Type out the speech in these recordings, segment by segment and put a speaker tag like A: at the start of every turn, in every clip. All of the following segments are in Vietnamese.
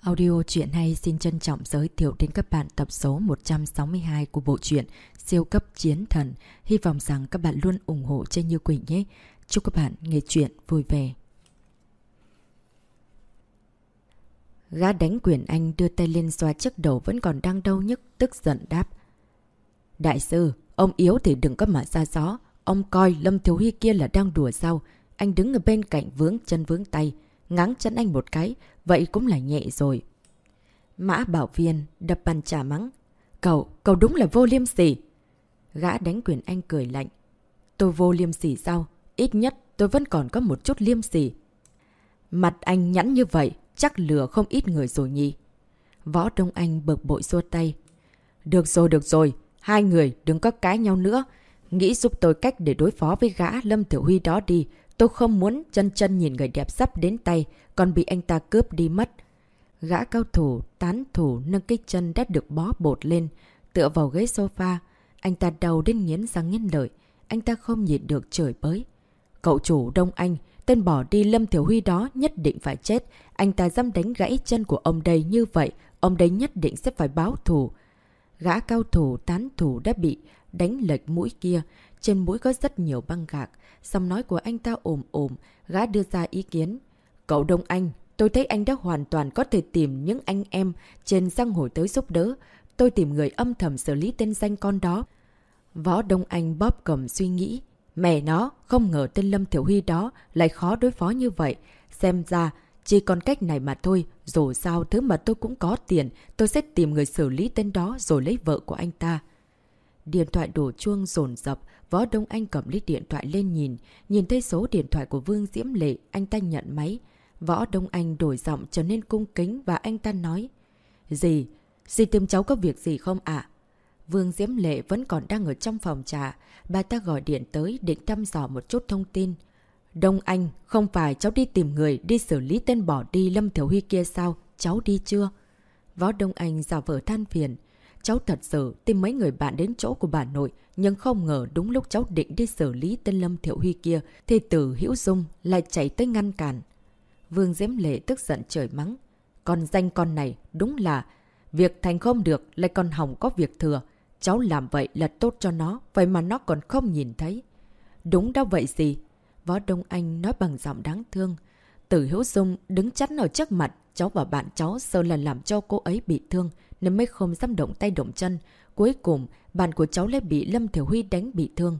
A: Audio truyện hay xin trân trọng giới thiệu đến các bạn tập số 162 của bộ truyện Siêu cấp chiến thần. Hy vọng rằng các bạn luôn ủng hộ trên Như Quỳnh nhé. Chúc các bạn nghe truyện vui vẻ. Gã đánh quyền anh đưa tay lên xoa chiếc đầu vẫn còn đang đau nhức, tức giận đáp. Đại sư, ông yếu thì đừng có mà ra gió. Ông coi Lâm Thiếu Huy kia là đang đùa sao. Anh đứng ở bên cạnh vướng chân vướng tay ngáng chân anh một cái, vậy cũng là nhẹ rồi. Mã bảo viên đập bàn trả mắng. Cậu, cậu đúng là vô liêm sỉ. Gã đánh quyền anh cười lạnh. Tôi vô liêm sỉ sao? Ít nhất tôi vẫn còn có một chút liêm sỉ. Mặt anh nhẵn như vậy, chắc lừa không ít người rồi nhỉ. Võ Đông Anh bực bội xua tay. Được rồi, được rồi. Hai người đừng có cãi nhau nữa. Nghĩ giúp tôi cách để đối phó với gã Lâm Tiểu Huy đó đi. Tôi không muốn chân chân nhìn người đẹp sắp đến tay, còn bị anh ta cướp đi mất. Gã cao thủ, tán thủ nâng cái chân đã được bó bột lên, tựa vào ghế sofa. Anh ta đầu đến nghiến răng nghiến lợi. Anh ta không nhịn được trời bới. Cậu chủ Đông Anh, tên bỏ đi Lâm Thiểu Huy đó nhất định phải chết. Anh ta dám đánh gãy chân của ông đây như vậy, ông đây nhất định sẽ phải báo thù. Gã cao thủ, tán thủ đã bị đánh lệch mũi kia. Trên mũi có rất nhiều băng gạc. Xong nói của anh ta ồm ồm, gã đưa ra ý kiến. Cậu Đông Anh, tôi thấy anh đã hoàn toàn có thể tìm những anh em trên giang hồ tới giúp đỡ. Tôi tìm người âm thầm xử lý tên danh con đó. Võ Đông Anh bóp cầm suy nghĩ. Mẹ nó, không ngờ tên Lâm Thiểu Huy đó lại khó đối phó như vậy. Xem ra, chỉ còn cách này mà thôi. Dù sao, thứ mà tôi cũng có tiền, tôi sẽ tìm người xử lý tên đó rồi lấy vợ của anh ta. Điện thoại đổ chuông rồn rập, Võ Đông Anh cầm lít điện thoại lên nhìn, nhìn thấy số điện thoại của Vương Diễm Lệ, anh ta nhận máy. Võ Đông Anh đổi giọng trở nên cung kính và anh ta nói. Gì? Dì tìm cháu có việc gì không ạ? Vương Diễm Lệ vẫn còn đang ở trong phòng trà. Bà ta gọi điện tới định thăm dò một chút thông tin. Đông Anh, không phải cháu đi tìm người đi xử lý tên bỏ đi Lâm Thiểu Huy kia sao? Cháu đi chưa? Võ Đông Anh giả vờ than phiền. Cháu thật sự tìm mấy người bạn đến chỗ của bà nội, nhưng không ngờ đúng lúc cháu định đi xử lý tên Lâm Thiệu Huy kia, thì tử Hữu Dung lại chạy tới ngăn cản. Vương Diễm Lệ tức giận trời mắng. Con danh con này đúng là việc thành không được lại còn hỏng có việc thừa. Cháu làm vậy là tốt cho nó, vậy mà nó còn không nhìn thấy. Đúng đâu vậy gì? Võ Đông Anh nói bằng giọng đáng thương. Tử Hữu Dung đứng chắn ở trước mặt, cháu và bạn cháu sợ là làm cho cô ấy bị thương nên mới không dám động tay động chân. Cuối cùng, bạn của cháu lại bị Lâm Thiểu Huy đánh bị thương.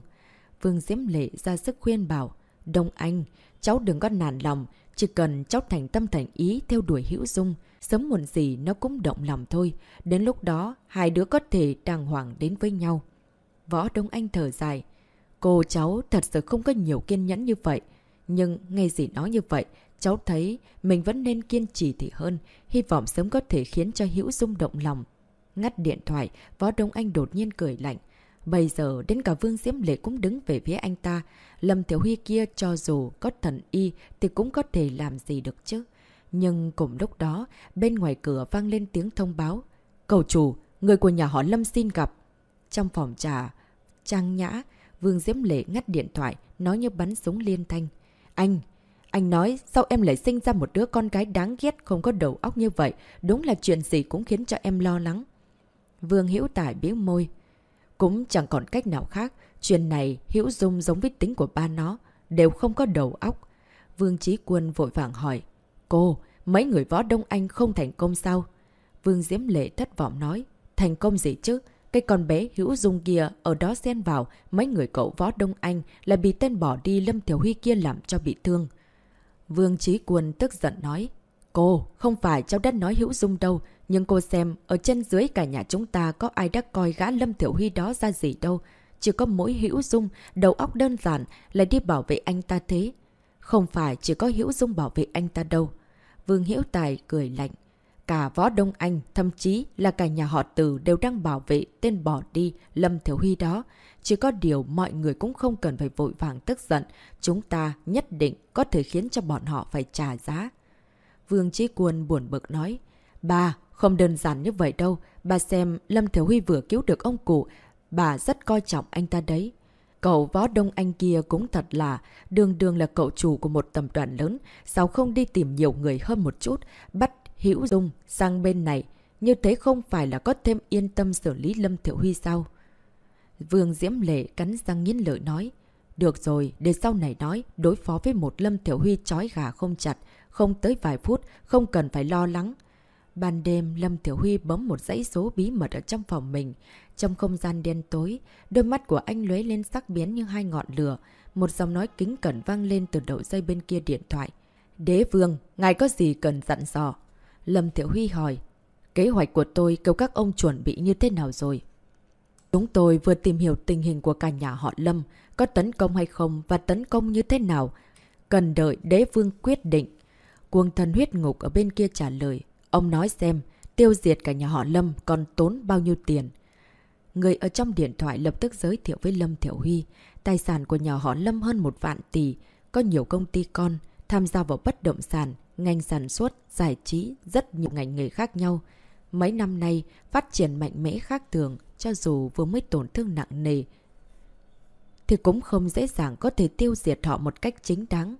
A: Vương Diễm Lệ ra sức khuyên bảo, Đông Anh, cháu đừng có nản lòng, chỉ cần cháu thành tâm thành ý theo đuổi hữu dung, sớm muộn gì nó cũng động lòng thôi. Đến lúc đó, hai đứa có thể đàng hoàng đến với nhau. Võ Đông Anh thở dài. Cô cháu thật sự không có nhiều kiên nhẫn như vậy. Nhưng ngay gì nói như vậy, cháu thấy mình vẫn nên kiên trì thì hơn, hy vọng sớm có thể khiến cho Hữu Dung động lòng. Ngắt điện thoại, Võ Đông Anh đột nhiên cười lạnh. Bây giờ đến cả Vương Diễm Lệ cũng đứng về phía anh ta. Lâm Tiểu Huy kia cho dù có thần y thì cũng có thể làm gì được chứ. Nhưng cùng lúc đó, bên ngoài cửa vang lên tiếng thông báo. Cầu chủ, người của nhà họ Lâm xin gặp. Trong phòng trà, trang nhã, Vương Diễm Lệ ngắt điện thoại, nói như bắn súng liên thanh. Anh, anh nói sao em lại sinh ra một đứa con gái đáng ghét không có đầu óc như vậy, đúng là chuyện gì cũng khiến cho em lo lắng. Vương Hữu Tài biếng môi. Cũng chẳng còn cách nào khác, chuyện này Hữu Dung giống với tính của ba nó, đều không có đầu óc. Vương Trí Quân vội vàng hỏi. Cô, mấy người võ Đông Anh không thành công sao? Vương Diễm Lệ thất vọng nói. Thành công gì chứ? Cái con bé Hữu Dung kia ở đó xen vào, mấy người cậu võ Đông Anh là bị tên bỏ đi Lâm Thiểu Huy kia làm cho bị thương. Vương Trí Quân tức giận nói. Cô, không phải cháu đã nói hữu dung đâu, nhưng cô xem, ở chân dưới cả nhà chúng ta có ai đã coi gã Lâm Thiểu Huy đó ra gì đâu. Chỉ có mỗi hữu dung, đầu óc đơn giản, lại đi bảo vệ anh ta thế. Không phải chỉ có hữu dung bảo vệ anh ta đâu. Vương Hiễu Tài cười lạnh. Cả võ Đông Anh, thậm chí là cả nhà họ Từ đều đang bảo vệ tên bỏ đi Lâm Thiểu Huy đó. Chỉ có điều mọi người cũng không cần phải vội vàng tức giận. Chúng ta nhất định có thể khiến cho bọn họ phải trả giá. Vương Trí Quân buồn bực nói. Bà, không đơn giản như vậy đâu. Bà xem Lâm Thiếu Huy vừa cứu được ông cụ. Bà rất coi trọng anh ta đấy. Cậu võ đông anh kia cũng thật là, đường đường là cậu chủ của một tầm đoàn lớn, sao không đi tìm nhiều người hơn một chút, bắt Hữu Dung sang bên này, như thế không phải là có thêm yên tâm xử lý Lâm Thiểu Huy sao? Vương Diễm Lệ cắn răng nghiến lợi nói. Được rồi, để sau này nói, đối phó với một Lâm Thiểu Huy chói gà không chặt, không tới vài phút, không cần phải lo lắng. Ban đêm, Lâm Thiểu Huy bấm một dãy số bí mật ở trong phòng mình. Trong không gian đen tối, đôi mắt của anh lóe lên sắc biến như hai ngọn lửa. Một giọng nói kính cẩn vang lên từ đầu dây bên kia điện thoại. Đế vương, ngài có gì cần dặn dò? Lâm Thiểu Huy hỏi. Kế hoạch của tôi kêu các ông chuẩn bị như thế nào rồi? Chúng tôi vừa tìm hiểu tình hình của cả nhà họ Lâm, có tấn công hay không và tấn công như thế nào. Cần đợi đế vương quyết định. Cuồng thần huyết ngục ở bên kia trả lời. Ông nói xem, tiêu diệt cả nhà họ Lâm còn tốn bao nhiêu tiền. Người ở trong điện thoại lập tức giới thiệu với Lâm Thiểu Huy. Tài sản của nhà họ Lâm hơn một vạn tỷ, có nhiều công ty con, tham gia vào bất động sản, ngành sản xuất, giải trí, rất nhiều ngành nghề khác nhau. Mấy năm nay, phát triển mạnh mẽ khác thường, cho dù vừa mới tổn thương nặng nề, thì cũng không dễ dàng có thể tiêu diệt họ một cách chính đáng.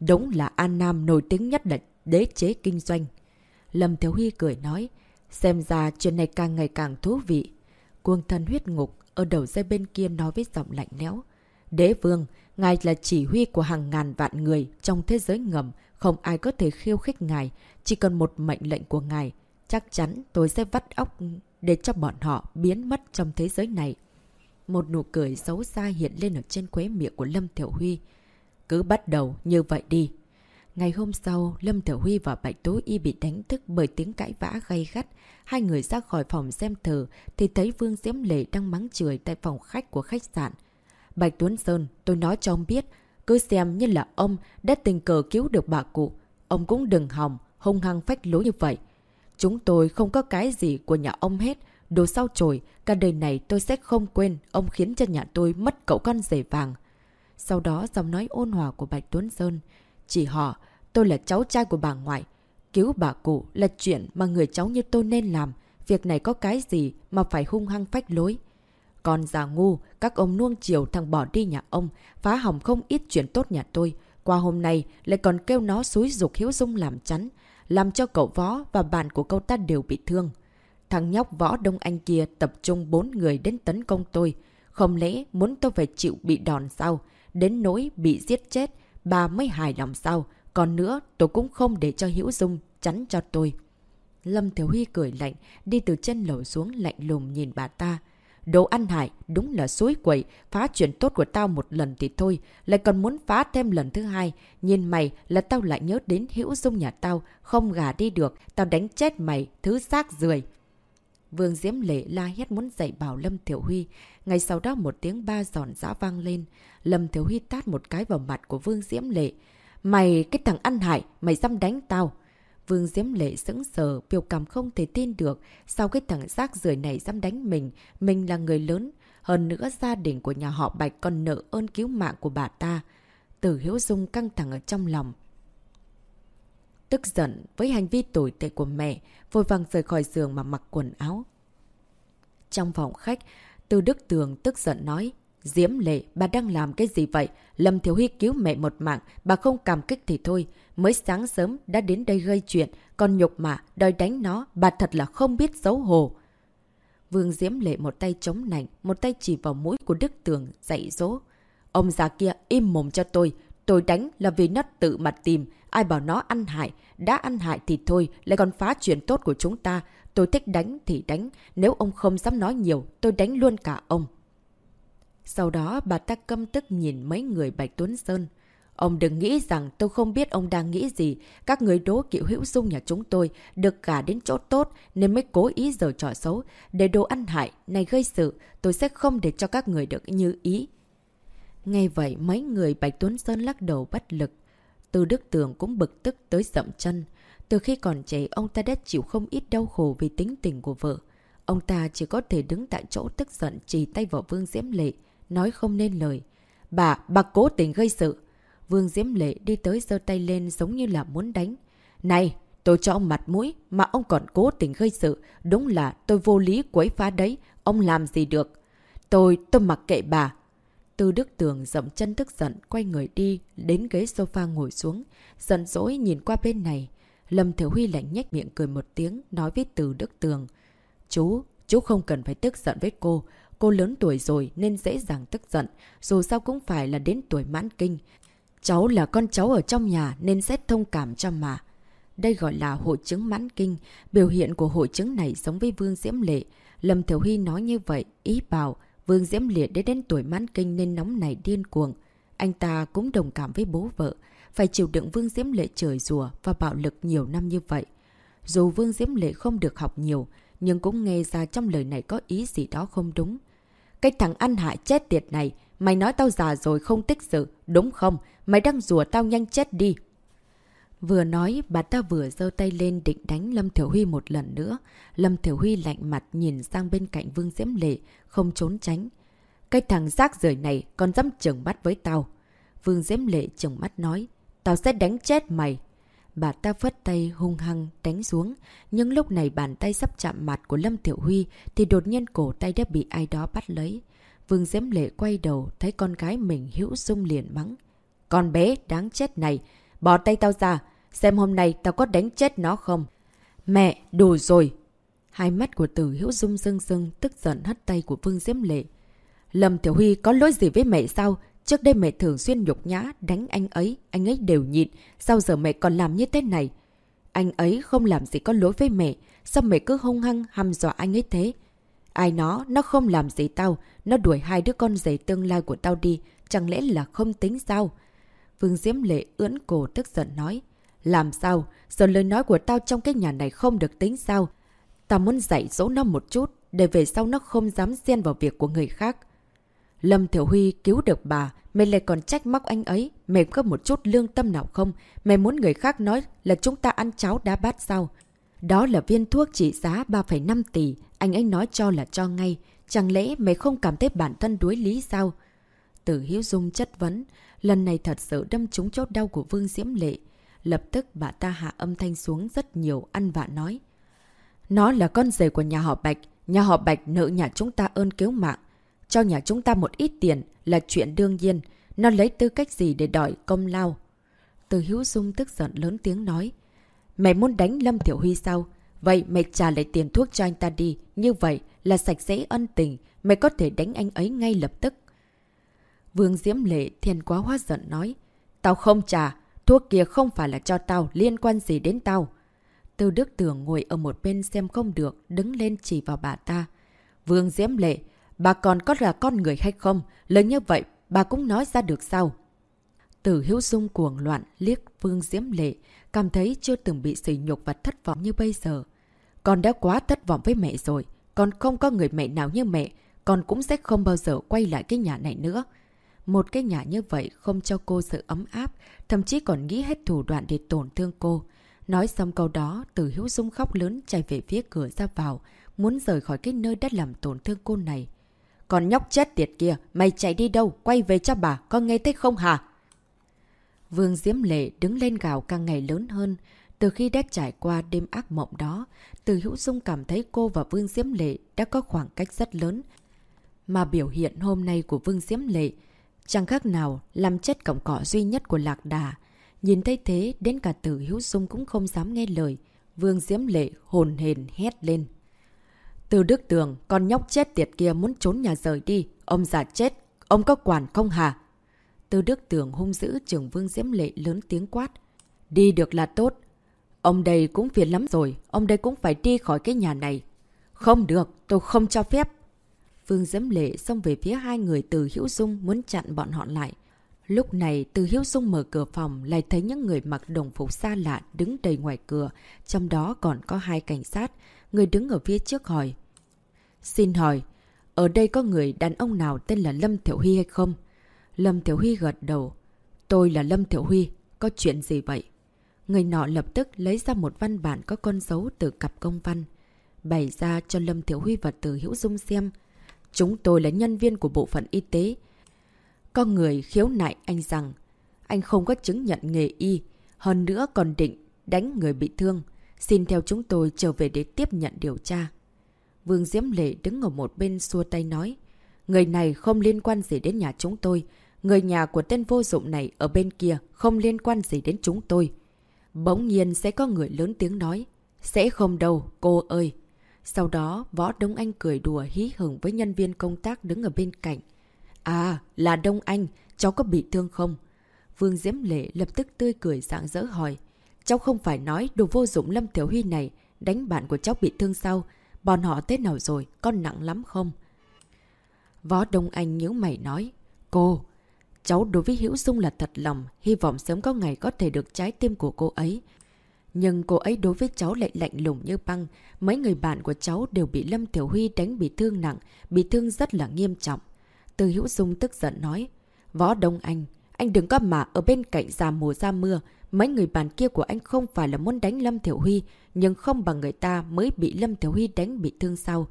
A: Đúng là An Nam nổi tiếng nhất là đế chế kinh doanh. Lâm Thiếu Huy cười nói, xem ra chuyện này càng ngày càng thú vị. Cuồng thần huyết ngục ở đầu dây bên kia nói với giọng lạnh lẽo. Đế vương, ngài là chỉ huy của hàng ngàn vạn người trong thế giới ngầm, không ai có thể khiêu khích ngài, chỉ cần một mệnh lệnh của ngài. Chắc chắn tôi sẽ vắt óc để cho bọn họ biến mất trong thế giới này. Một nụ cười xấu xa hiện lên ở trên quế miệng của Lâm Thiểu Huy. Cứ bắt đầu như vậy đi. Ngày hôm sau, Lâm Thiểu Huy và Bạch Tố Y bị đánh thức bởi tiếng cãi vã gay gắt. Hai người ra khỏi phòng xem thử thì thấy Vương Diễm Lệ đang mắng chửi tại phòng khách của khách sạn. Bạch Tuấn Sơn, tôi nói cho ông biết, cứ xem như là ông đã tình cờ cứu được bà cụ. Ông cũng đừng hòng, hung hăng phách lối như vậy. Chúng tôi không có cái gì của nhà ông hết. Đồ sau trồi, cả đời này tôi sẽ không quên ông khiến cho nhà tôi mất cậu con rể vàng. Sau đó giọng nói ôn hòa của Bạch Tuấn Sơn. Chỉ họ, tôi là cháu trai của bà ngoại. Cứu bà cụ là chuyện mà người cháu như tôi nên làm. Việc này có cái gì mà phải hung hăng phách lối. Còn già ngu, các ông nuông chiều thằng bỏ đi nhà ông, phá hỏng không ít chuyện tốt nhà tôi. Qua hôm nay lại còn kêu nó xúi dục hiếu dung làm chắn, làm cho cậu võ và bạn của cậu ta đều bị thương. Thằng nhóc võ Đông Anh kia tập trung bốn người đến tấn công tôi. Không lẽ muốn tôi phải chịu bị đòn sao? Đến nỗi bị giết chết, bà mới hài lòng sao? Còn nữa, tôi cũng không để cho Hiễu Dung chắn cho tôi. Lâm Thiếu Huy cười lạnh, đi từ chân lầu xuống lạnh lùng nhìn bà ta. Đồ ăn hại, đúng là suối quậy, phá chuyện tốt của tao một lần thì thôi, lại còn muốn phá thêm lần thứ hai. Nhìn mày là tao lại nhớ đến hữu dung nhà tao, không gà đi được, tao đánh chết mày, thứ xác rười. Vương Diễm Lệ la hét muốn dạy bảo Lâm Thiểu Huy. Ngay sau đó một tiếng ba giòn giã vang lên. Lâm Thiểu Huy tát một cái vào mặt của Vương Diễm Lệ. Mày, cái thằng ăn hại, mày dám đánh tao. Vương Diễm Lệ sững sờ, biểu cảm không thể tin được. Sao cái thằng rác rưởi này dám đánh mình? Mình là người lớn. Hơn nữa gia đình của nhà họ Bạch còn nợ ơn cứu mạng của bà ta. Tử Hiếu Dung căng thẳng ở trong lòng. Tức giận với hành vi tồi tệ của mẹ, vội vàng rời khỏi giường mà mặc quần áo. Trong phòng khách, Từ Đức Tường tức giận nói. Diễm Lệ, bà đang làm cái gì vậy? Lâm Thiếu Huy cứu mẹ một mạng, bà không cảm kích thì thôi. Mới sáng sớm đã đến đây gây chuyện, còn nhục mạ, đòi đánh nó, bà thật là không biết xấu hổ. Vương Diễm Lệ một tay chống nảnh, một tay chỉ vào mũi của Đức Tường, dạy dỗ. Ông già kia im mồm cho tôi, tôi đánh là vì nó tự mặt tìm, ai bảo nó ăn hại, đã ăn hại thì thôi, lại còn phá chuyện tốt của chúng ta. Tôi thích đánh thì đánh, nếu ông không dám nói nhiều, tôi đánh luôn cả ông. Sau đó bà ta căm tức nhìn mấy người Bạch Tuấn Sơn. Ông đừng nghĩ rằng tôi không biết ông đang nghĩ gì. Các người đố kỵ hữu dung nhà chúng tôi được cả đến chỗ tốt nên mới cố ý giờ trò xấu. Để đồ ăn hại, này gây sự, tôi sẽ không để cho các người được như ý. Nghe vậy mấy người Bạch Tuấn Sơn lắc đầu bất lực. Từ Đức Tường cũng bực tức tới dậm chân. Từ khi còn trẻ, ông ta đã chịu không ít đau khổ vì tính tình của vợ. Ông ta chỉ có thể đứng tại chỗ tức giận chỉ tay vào Vương Diễm Lệ nói không nên lời. Bà, bà cố tình gây sự. Vương Diễm Lệ đi tới giơ tay lên giống như là muốn đánh. Này, tôi cho ông mặt mũi mà ông còn cố tình gây sự. Đúng là tôi vô lý quấy phá đấy. Ông làm gì được? Tôi, tôi mặc kệ bà. Tư Đức Tường dậm chân tức giận, quay người đi, đến ghế sofa ngồi xuống. Giận dỗi nhìn qua bên này. Lâm Thiểu Huy lạnh nhếch miệng cười một tiếng, nói với Từ Đức Tường. Chú, chú không cần phải tức giận với cô. Cô lớn tuổi rồi nên dễ dàng tức giận, dù sao cũng phải là đến tuổi mãn kinh. Cháu là con cháu ở trong nhà nên sẽ thông cảm cho mà. Đây gọi là hội chứng mãn kinh. Biểu hiện của hội chứng này giống với Vương Diễm Lệ. Lâm Thiểu Huy nói như vậy, ý bảo Vương Diễm Lệ đến đến tuổi mãn kinh nên nóng này điên cuồng. Anh ta cũng đồng cảm với bố vợ, phải chịu đựng Vương Diễm Lệ trời rùa và bạo lực nhiều năm như vậy. Dù Vương Diễm Lệ không được học nhiều, nhưng cũng nghe ra trong lời này có ý gì đó không đúng. Cái thằng ăn hại chết tiệt này, mày nói tao già rồi không tích sự, đúng không? Mày đang rùa tao nhanh chết đi. Vừa nói, bà ta vừa giơ tay lên định đánh Lâm Thiểu Huy một lần nữa. Lâm Thiểu Huy lạnh mặt nhìn sang bên cạnh Vương Diễm Lệ, không trốn tránh. Cái thằng rác rời này còn dám trừng bắt với tao. Vương Diễm Lệ trừng mắt nói, tao sẽ đánh chết mày. Bà ta phất tay hung hăng đánh xuống, nhưng lúc này bàn tay sắp chạm mặt của Lâm Tiểu Huy thì đột nhiên cổ tay đã bị ai đó bắt lấy. Vương Diễm Lệ quay đầu thấy con gái mình hữu dung liền mắng. Con bé đáng chết này, bỏ tay tao ra, xem hôm nay tao có đánh chết nó không. Mẹ, đủ rồi. Hai mắt của tử hữu dung rưng rưng tức giận hất tay của Vương Diễm Lệ. Lâm Tiểu Huy có lỗi gì với mẹ sao? Trước đây mẹ thường xuyên nhục nhã, đánh anh ấy, anh ấy đều nhịn. Sao giờ mẹ còn làm như thế này? Anh ấy không làm gì có lỗi với mẹ. Sao mẹ cứ hung hăng hăm dọa anh ấy thế? Ai nó, nó không làm gì tao. Nó đuổi hai đứa con giấy tương lai của tao đi. Chẳng lẽ là không tính sao? Vương Diễm Lệ ưỡn cổ tức giận nói. Làm sao? Giờ lời nói của tao trong cái nhà này không được tính sao? Tao muốn dạy dỗ nó một chút, để về sau nó không dám xen vào việc của người khác. Lâm Thiểu Huy cứu được bà, mày lại còn trách móc anh ấy. Mày có một chút lương tâm nào không? Mày muốn người khác nói là chúng ta ăn cháo đá bát sao? Đó là viên thuốc trị giá 3,5 tỷ. Anh ấy nói cho là cho ngay. Chẳng lẽ mày không cảm thấy bản thân đuối lý sao? Tử Hiếu Dung chất vấn. Lần này thật sự đâm trúng chốt đau của Vương Diễm Lệ. Lập tức bà ta hạ âm thanh xuống rất nhiều ăn vạ nói. Nó là con rể của nhà họ Bạch. Nhà họ Bạch nợ nhà chúng ta ơn cứu mạng. Cho nhà chúng ta một ít tiền là chuyện đương nhiên. Nó lấy tư cách gì để đòi công lao? Từ Hữu Dung tức giận lớn tiếng nói. Mày muốn đánh Lâm Tiểu Huy sao? Vậy mày trả lại tiền thuốc cho anh ta đi. Như vậy là sạch sẽ ân tình. Mày có thể đánh anh ấy ngay lập tức. Vương Diễm Lệ thiền quá hóa giận nói. Tao không trả. Thuốc kia không phải là cho tao, liên quan gì đến tao. Từ Đức Tưởng ngồi ở một bên xem không được, đứng lên chỉ vào bà ta. Vương Diễm Lệ, bà còn có là con người hay không? Lời như vậy, bà cũng nói ra được sao? Tử Hiếu Dung cuồng loạn, liếc Vương Diễm Lệ, cảm thấy chưa từng bị sỉ nhục và thất vọng như bây giờ. Con đã quá thất vọng với mẹ rồi, con không có người mẹ nào như mẹ, con cũng sẽ không bao giờ quay lại cái nhà này nữa. Một cái nhà như vậy không cho cô sự ấm áp, thậm chí còn nghĩ hết thủ đoạn để tổn thương cô. Nói xong câu đó, Từ Hiếu Dung khóc lớn chạy về phía cửa ra vào, muốn rời khỏi cái nơi đã làm tổn thương cô này. Còn nhóc chết tiệt kia, mày chạy đi đâu, quay về cho bà, con nghe thấy không hả? Vương Diễm Lệ đứng lên gào càng ngày lớn hơn. Từ khi đã trải qua đêm ác mộng đó, Từ Hữu Dung cảm thấy cô và Vương Diễm Lệ đã có khoảng cách rất lớn. Mà biểu hiện hôm nay của Vương Diễm Lệ chẳng khác nào làm chết cọng cỏ duy nhất của Lạc Đà. Nhìn thấy thế, đến cả Từ Hữu Dung cũng không dám nghe lời. Vương Diễm Lệ hồn hền hét lên. Từ Đức Tường, con nhóc chết tiệt kia muốn trốn nhà rời đi. Ông già chết, ông có quản không hả? Từ Đức Tường hung dữ trưởng Vương Diễm Lệ lớn tiếng quát. Đi được là tốt. Ông đây cũng phiền lắm rồi, ông đây cũng phải đi khỏi cái nhà này. Không được, tôi không cho phép. Vương Diễm Lệ xông về phía hai người từ Hữu Dung muốn chặn bọn họ lại. Lúc này, từ Hiếu Dung mở cửa phòng, lại thấy những người mặc đồng phục xa lạ đứng đầy ngoài cửa, trong đó còn có hai cảnh sát, người đứng ở phía trước hỏi. Xin hỏi, ở đây có người đàn ông nào tên là Lâm Thiểu Huy hay không? Lâm Thiểu Huy gật đầu. Tôi là Lâm Thiểu Huy, có chuyện gì vậy? Người nọ lập tức lấy ra một văn bản có con dấu từ cặp công văn. Bày ra cho Lâm Thiểu Huy và Từ Hữu Dung xem. Chúng tôi là nhân viên của bộ phận y tế. Có người khiếu nại anh rằng anh không có chứng nhận nghề y, hơn nữa còn định đánh người bị thương. Xin theo chúng tôi trở về để tiếp nhận điều tra. Vương Diễm Lệ đứng ở một bên xua tay nói. Người này không liên quan gì đến nhà chúng tôi. Người nhà của tên vô dụng này ở bên kia không liên quan gì đến chúng tôi. Bỗng nhiên sẽ có người lớn tiếng nói. Sẽ không đâu, cô ơi. Sau đó, Võ Đông Anh cười đùa hí hửng với nhân viên công tác đứng ở bên cạnh. À, là Đông Anh, cháu có bị thương không? Vương Diễm Lệ lập tức tươi cười sáng rỡ hỏi. Cháu không phải nói đồ vô dụng Lâm Tiểu Huy này đánh bạn của cháu bị thương sao? Bọn họ thế nào rồi? Con nặng lắm không? Võ Đông Anh nhớ mày nói. Cô, cháu đối với Hữu Dung là thật lòng, hy vọng sớm có ngày có thể được trái tim của cô ấy. Nhưng cô ấy đối với cháu lại lạnh lùng như băng. Mấy người bạn của cháu đều bị Lâm Tiểu Huy đánh bị thương nặng, bị thương rất là nghiêm trọng. Từ Hữu Dung tức giận nói. Võ Đông Anh, anh đừng có mà ở bên cạnh già mùa ra mưa. Mấy người bạn kia của anh không phải là muốn đánh Lâm Tiểu Huy, nhưng không bằng người ta mới bị Lâm Tiểu Huy đánh bị thương sau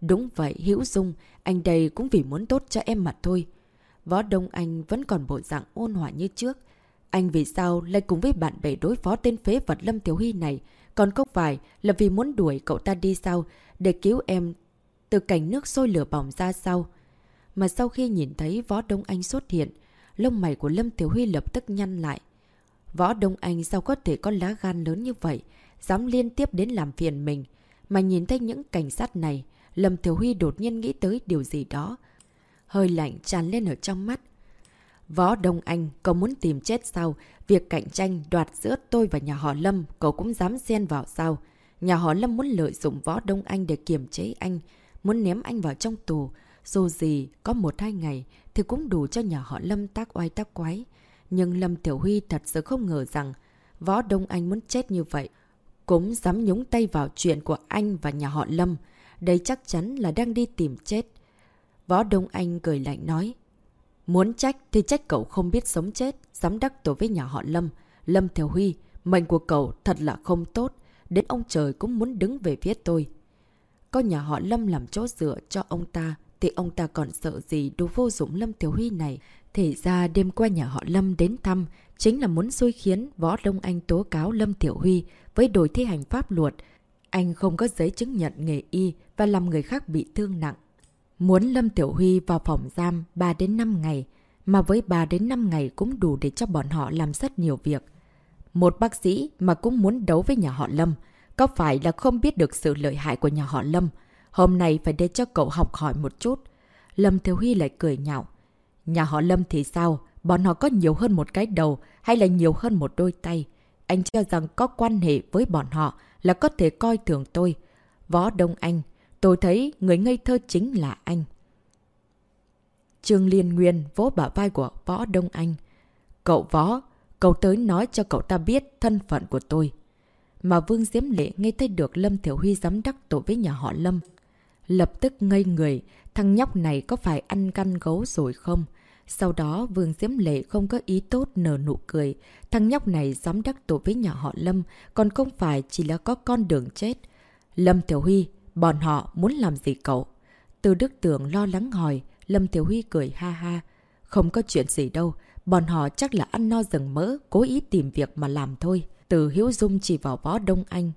A: Đúng vậy, Hữu Dung, anh đây cũng vì muốn tốt cho em mà thôi. Võ Đông Anh vẫn còn bộ dạng ôn hòa như trước. Anh vì sao lại cùng với bạn bè đối phó tên phế vật Lâm Tiểu Huy này? Còn không phải là vì muốn đuổi cậu ta đi sao? Để cứu em từ cảnh nước sôi lửa bỏng ra sao? Mà sau khi nhìn thấy Võ Đông Anh xuất hiện, lông mày của Lâm Tiểu Huy lập tức nhăn lại. Võ Đông Anh sao có thể có lá gan lớn như vậy, dám liên tiếp đến làm phiền mình. Mà nhìn thấy những cảnh sát này, Lâm Thiểu Huy đột nhiên nghĩ tới điều gì đó. Hơi lạnh tràn lên ở trong mắt. Võ Đông Anh, cậu muốn tìm chết sao? Việc cạnh tranh đoạt giữa tôi và nhà họ Lâm, cậu cũng dám xen vào sao? Nhà họ Lâm muốn lợi dụng Võ Đông Anh để kiềm chế anh, muốn ném anh vào trong tù. Dù gì, có một hai ngày thì cũng đủ cho nhà họ Lâm tác oai tác quái. Nhưng Lâm Tiểu Huy thật sự không ngờ rằng Võ Đông Anh muốn chết như vậy. Cũng dám nhúng tay vào chuyện của anh và nhà họ Lâm. Đây chắc chắn là đang đi tìm chết. Võ Đông Anh cười lạnh nói. Muốn trách thì trách cậu không biết sống chết, dám đắc tổ với nhà họ Lâm. Lâm Thiểu Huy, mệnh của cậu thật là không tốt. Đến ông trời cũng muốn đứng về phía tôi. Có nhà họ Lâm làm chỗ dựa cho ông ta, thì ông ta còn sợ gì đồ vô dụng Lâm Thiểu Huy này. Thể ra đêm qua nhà họ Lâm đến thăm, chính là muốn xui khiến Võ Đông Anh tố cáo Lâm Tiểu Huy với đội thi hành pháp luật. Anh không có giấy chứng nhận nghề y và làm người khác bị thương nặng. Muốn Lâm Tiểu Huy vào phòng giam 3 đến 5 ngày, mà với 3 đến 5 ngày cũng đủ để cho bọn họ làm rất nhiều việc. Một bác sĩ mà cũng muốn đấu với nhà họ Lâm, có phải là không biết được sự lợi hại của nhà họ Lâm? Hôm nay phải để cho cậu học hỏi một chút. Lâm Tiểu Huy lại cười nhạo. Nhà họ Lâm thì sao? Bọn họ có nhiều hơn một cái đầu hay là nhiều hơn một đôi tay? Anh cho rằng có quan hệ với bọn họ là có thể coi thường tôi. Võ Đông Anh, Tôi thấy người ngây thơ chính là anh. Trương Liên Nguyên vỗ bả vai của Võ Đông Anh. Cậu Võ, cậu tới nói cho cậu ta biết thân phận của tôi. Mà Vương Diễm Lệ nghe thấy được Lâm Thiểu Huy dám đắc tội với nhà họ Lâm. Lập tức ngây người, thằng nhóc này có phải ăn căn gấu rồi không? Sau đó Vương Diễm Lệ không có ý tốt nở nụ cười. Thằng nhóc này dám đắc tội với nhà họ Lâm, còn không phải chỉ là có con đường chết. Lâm Thiểu Huy, Bọn họ muốn làm gì cậu? Từ Đức Tường lo lắng hỏi, Lâm Thiểu Huy cười ha ha. Không có chuyện gì đâu, bọn họ chắc là ăn no rừng mỡ, cố ý tìm việc mà làm thôi. Từ Hiếu Dung chỉ vào Võ Đông Anh.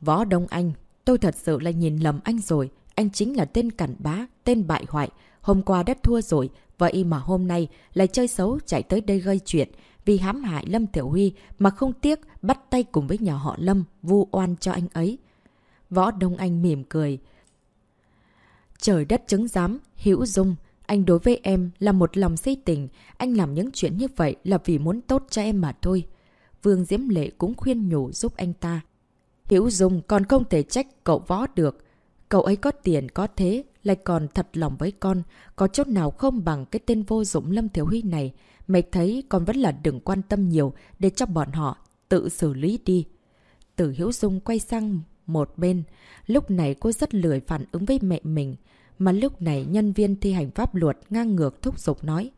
A: Võ Đông Anh, tôi thật sự là nhìn lầm anh rồi. Anh chính là tên cản bá, tên bại hoại. Hôm qua đã thua rồi, vậy mà hôm nay lại chơi xấu chạy tới đây gây chuyện. Vì hãm hại Lâm Tiểu Huy mà không tiếc bắt tay cùng với nhà họ Lâm, vu oan cho anh ấy. Võ Đông Anh mỉm cười. Trời đất chứng giám, hữu dung. Anh đối với em là một lòng si tình. Anh làm những chuyện như vậy là vì muốn tốt cho em mà thôi. Vương Diễm Lệ cũng khuyên nhủ giúp anh ta. Hữu Dung còn không thể trách cậu võ được. Cậu ấy có tiền có thế, lại còn thật lòng với con. Có chút nào không bằng cái tên vô dụng Lâm Thiếu Huy này. Mày thấy con vẫn là đừng quan tâm nhiều để cho bọn họ tự xử lý đi. Tử Hiếu Dung quay sang một bên. Lúc này cô rất lười phản ứng với mẹ mình. Mà lúc này nhân viên thi hành pháp luật ngang ngược thúc giục nói.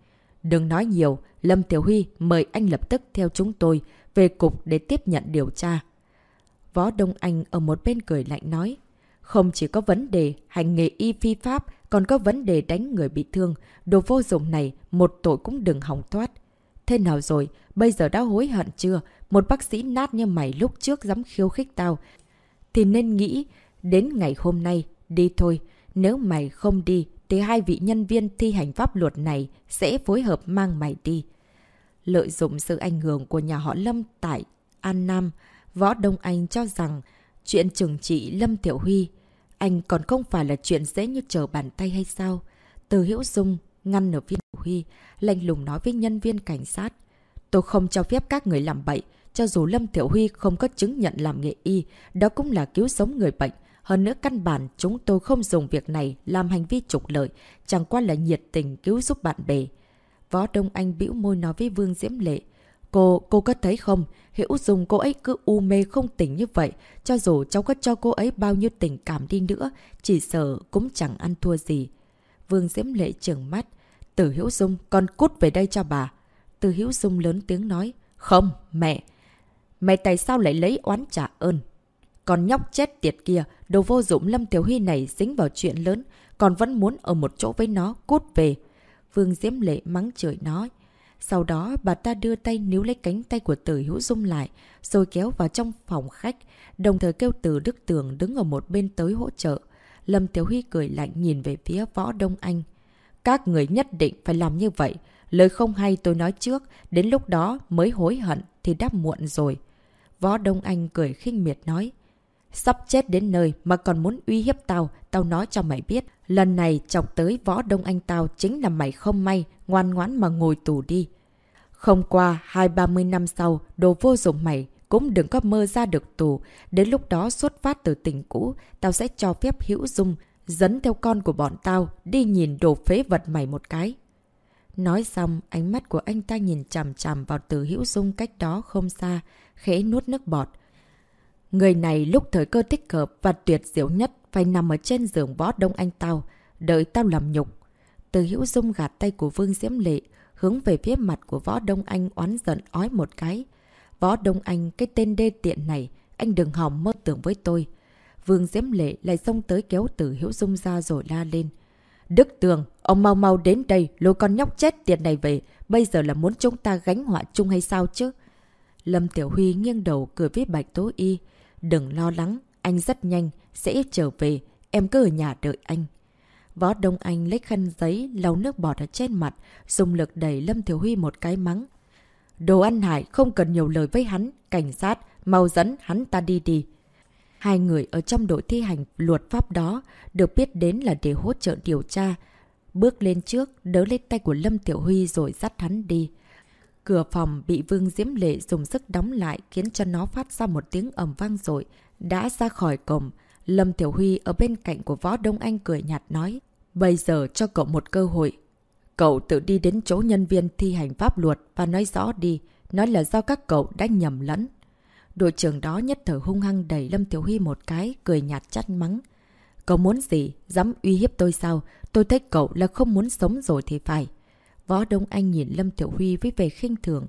A: Đừng nói nhiều, Lâm Tiểu Huy mời anh lập tức theo chúng tôi về cục để tiếp nhận điều tra. Võ Đông Anh ở một bên cười lạnh nói. Không chỉ có vấn đề hành nghề y phi pháp, còn có vấn đề đánh người bị thương. Đồ vô dụng này, một tội cũng đừng hỏng thoát. Thế nào rồi? Bây giờ đã hối hận chưa? Một bác sĩ nát như mày lúc trước dám khiêu khích tao thì nên nghĩ đến ngày hôm nay, đi thôi. Nếu mày không đi, thì hai vị nhân viên thi hành pháp luật này sẽ phối hợp mang mày đi. Lợi dụng sự ảnh hưởng của nhà họ Lâm tại An Nam, Võ Đông Anh cho rằng chuyện trừng trị Lâm Tiểu Huy, anh còn không phải là chuyện dễ như trở bàn tay hay sao? Từ Hiểu Dung ngăn ở viên Tiểu Huy, lạnh lùng nói với nhân viên cảnh sát. Tôi không cho phép các người làm bậy, cho dù Lâm Tiểu Huy không có chứng nhận làm nghệ y, đó cũng là cứu sống người bệnh. Hơn nữa căn bản chúng tôi không dùng việc này làm hành vi trục lợi, chẳng qua là nhiệt tình cứu giúp bạn bè. Võ Đông Anh bĩu môi nói với Vương Diễm Lệ. Cô, cô có thấy không? Hiểu dùng cô ấy cứ u mê không tỉnh như vậy. Cho dù cháu có cho cô ấy bao nhiêu tình cảm đi nữa, chỉ sợ cũng chẳng ăn thua gì. Vương Diễm Lệ trưởng mắt. Tử Hiểu Dung, con cút về đây cho bà. Tử Hiểu Dung lớn tiếng nói. Không, mẹ. Mẹ tại sao lại lấy oán trả ơn? con nhóc chết tiệt kia, đồ vô dụng Lâm thiếu Huy này dính vào chuyện lớn, còn vẫn muốn ở một chỗ với nó, cút về. Vương Diễm Lệ mắng chửi nói. Sau đó bà ta đưa tay níu lấy cánh tay của Tử Hữu Dung lại, rồi kéo vào trong phòng khách, đồng thời kêu Tử Đức Tường đứng ở một bên tới hỗ trợ. Lâm Tiểu Huy cười lạnh nhìn về phía Võ Đông Anh. Các người nhất định phải làm như vậy. Lời không hay tôi nói trước, đến lúc đó mới hối hận thì đã muộn rồi. Võ Đông Anh cười khinh miệt nói. Sắp chết đến nơi mà còn muốn uy hiếp tao, tao nói cho mày biết. Lần này chọc tới võ đông anh tao chính là mày không may, ngoan ngoãn mà ngồi tù đi. Không qua hai ba mươi năm sau, đồ vô dụng mày cũng đừng có mơ ra được tù. Đến lúc đó xuất phát từ tỉnh cũ, tao sẽ cho phép hữu dung, dẫn theo con của bọn tao, đi nhìn đồ phế vật mày một cái. Nói xong, ánh mắt của anh ta nhìn chằm chằm vào từ hữu dung cách đó không xa, khẽ nuốt nước bọt. Người này lúc thời cơ thích hợp và tuyệt diệu nhất phải nằm ở trên giường võ đông anh tao, đợi tao làm nhục. Từ hữu dung gạt tay của Vương Diễm Lệ, hướng về phía mặt của võ đông anh oán giận ói một cái. Võ đông anh, cái tên đê tiện này, anh đừng hỏng mơ tưởng với tôi. Vương Diễm Lệ lại xông tới kéo từ hữu dung ra rồi la lên. Đức Tường, ông mau mau đến đây, lôi con nhóc chết tiệt này về. Bây giờ là muốn chúng ta gánh họa chung hay sao chứ? Lâm Tiểu Huy nghiêng đầu cười với Bạch Tố Y. Đừng lo lắng, anh rất nhanh, sẽ trở về, em cứ ở nhà đợi anh. Võ Đông Anh lấy khăn giấy, lau nước bọt ở trên mặt, dùng lực đẩy Lâm Thiếu Huy một cái mắng. Đồ ăn hải không cần nhiều lời với hắn, cảnh sát, mau dẫn hắn ta đi đi. Hai người ở trong đội thi hành luật pháp đó được biết đến là để hỗ trợ điều tra. Bước lên trước, đỡ lên tay của Lâm Tiểu Huy rồi dắt hắn đi. Cửa phòng bị Vương Diễm Lệ dùng sức đóng lại khiến cho nó phát ra một tiếng ầm vang rồi Đã ra khỏi cổng, Lâm Tiểu Huy ở bên cạnh của Võ Đông Anh cười nhạt nói. Bây giờ cho cậu một cơ hội. Cậu tự đi đến chỗ nhân viên thi hành pháp luật và nói rõ đi. Nói là do các cậu đã nhầm lẫn. Đội trưởng đó nhất thở hung hăng đẩy Lâm Tiểu Huy một cái, cười nhạt chát mắng. Cậu muốn gì? Dám uy hiếp tôi sao? Tôi thấy cậu là không muốn sống rồi thì phải. Võ Đông Anh nhìn Lâm Thiểu Huy với vẻ khinh thường.